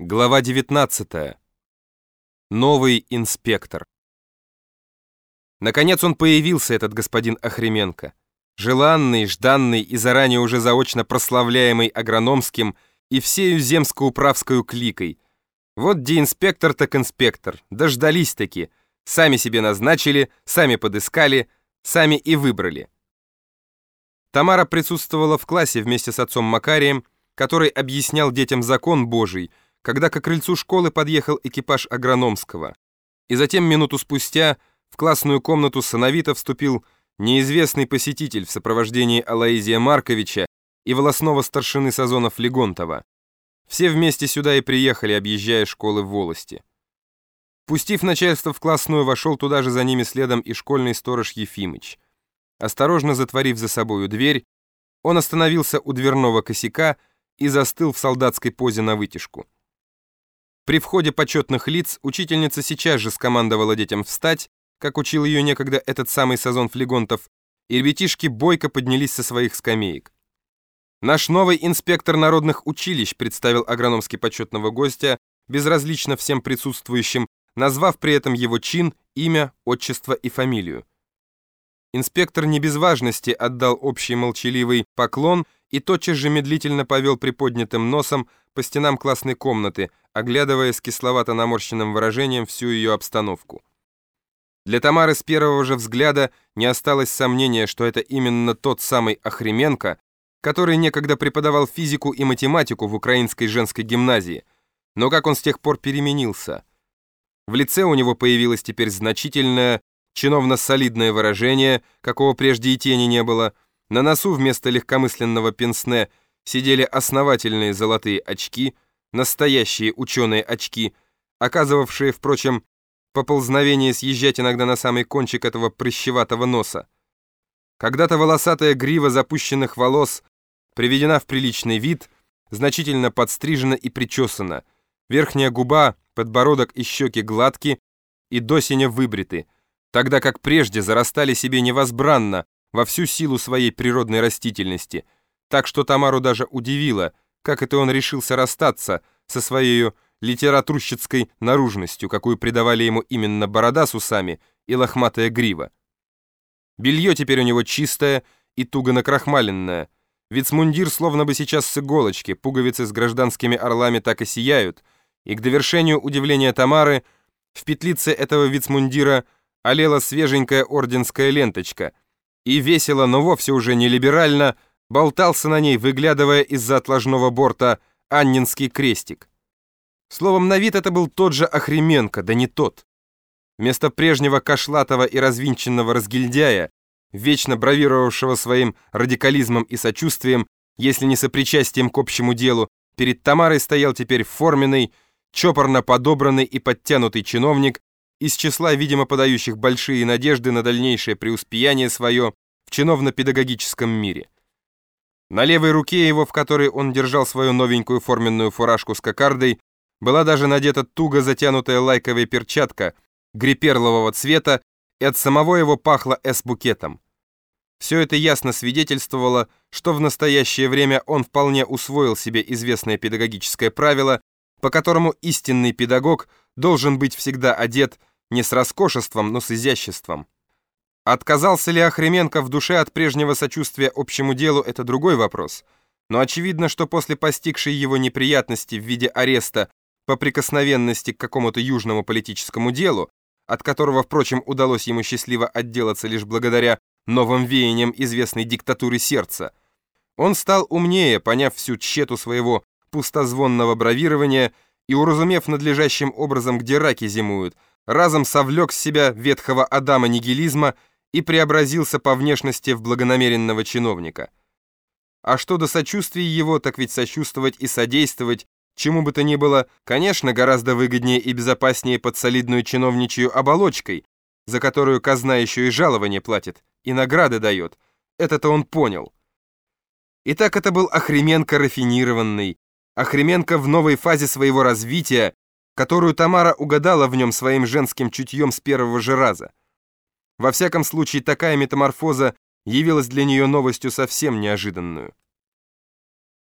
Глава 19. Новый инспектор. Наконец он появился, этот господин Охременко. Желанный, жданный и заранее уже заочно прославляемый агрономским и всею земско-управскую кликой. Вот где инспектор так инспектор, дождались-таки, сами себе назначили, сами подыскали, сами и выбрали. Тамара присутствовала в классе вместе с отцом Макарием, который объяснял детям закон Божий – когда к крыльцу школы подъехал экипаж агрономского. И затем минуту спустя в классную комнату сыновито вступил неизвестный посетитель в сопровождении Алаизия Марковича и волосного старшины Сазонов Легонтова. Все вместе сюда и приехали, объезжая школы в волости. Пустив начальство в классную, вошел туда же за ними следом и школьный сторож Ефимыч. Осторожно затворив за собою дверь, он остановился у дверного косяка и застыл в солдатской позе на вытяжку. При входе почетных лиц учительница сейчас же скомандовала детям встать, как учил ее некогда этот самый Сазон Флегонтов, и ребятишки бойко поднялись со своих скамеек. Наш новый инспектор народных училищ представил агрономски почетного гостя, безразлично всем присутствующим, назвав при этом его чин, имя, отчество и фамилию. Инспектор не без важности отдал общий молчаливый поклон и тотчас же медлительно повел приподнятым носом по стенам классной комнаты, оглядывая с кисловато-наморщенным выражением всю ее обстановку. Для Тамары с первого же взгляда не осталось сомнения, что это именно тот самый Охременко, который некогда преподавал физику и математику в украинской женской гимназии, но как он с тех пор переменился. В лице у него появилось теперь значительное, чиновно-солидное выражение, какого прежде и тени не было. На носу вместо легкомысленного пенсне сидели основательные золотые очки, настоящие ученые очки, оказывавшие, впрочем, поползновение съезжать иногда на самый кончик этого прыщеватого носа. Когда-то волосатая грива запущенных волос приведена в приличный вид, значительно подстрижена и причесана, верхняя губа, подбородок и щеки гладки и до синя выбриты – тогда как прежде зарастали себе невозбранно во всю силу своей природной растительности, так что Тамару даже удивило, как это он решился расстаться со своей литературщицкой наружностью, какую придавали ему именно борода с усами и лохматая грива. Белье теперь у него чистое и туго накрахмаленное, вицмундир словно бы сейчас с иголочки, пуговицы с гражданскими орлами так и сияют, и к довершению удивления Тамары в петлице этого вицмундира – олела свеженькая орденская ленточка, и весело, но вовсе уже не либерально, болтался на ней, выглядывая из-за отложного борта Аннинский крестик. Словом, на вид это был тот же Охременко, да не тот. Вместо прежнего кошлатого и развинченного разгильдяя, вечно бравировавшего своим радикализмом и сочувствием, если не сопричастием к общему делу, перед Тамарой стоял теперь форменный, чопорно подобранный и подтянутый чиновник из числа, видимо, подающих большие надежды на дальнейшее преуспеяние свое в чиновно-педагогическом мире. На левой руке его, в которой он держал свою новенькую форменную фуражку с кокардой, была даже надета туго затянутая лайковая перчатка гриперлового цвета, и от самого его пахло эс-букетом. Все это ясно свидетельствовало, что в настоящее время он вполне усвоил себе известное педагогическое правило, по которому истинный педагог должен быть всегда одет не с роскошеством, но с изяществом. Отказался ли Охременко в душе от прежнего сочувствия общему делу, это другой вопрос. Но очевидно, что после постигшей его неприятности в виде ареста по прикосновенности к какому-то южному политическому делу, от которого, впрочем, удалось ему счастливо отделаться лишь благодаря новым веяниям известной диктатуры сердца, он стал умнее, поняв всю тщету своего пустозвонного бравирования и уразумев надлежащим образом, где раки зимуют – разом совлек с себя ветхого Адама нигилизма и преобразился по внешности в благонамеренного чиновника. А что до сочувствия его, так ведь сочувствовать и содействовать, чему бы то ни было, конечно, гораздо выгоднее и безопаснее под солидную чиновничью оболочкой, за которую казна еще и жалование платит, и награды дает. Это-то он понял. Итак, это был Охременко рафинированный, Охременко в новой фазе своего развития, которую Тамара угадала в нем своим женским чутьем с первого же раза. Во всяком случае, такая метаморфоза явилась для нее новостью совсем неожиданную.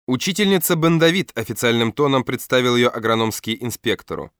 Учительница Бендавид официальным тоном представил ее агрономский инспектору.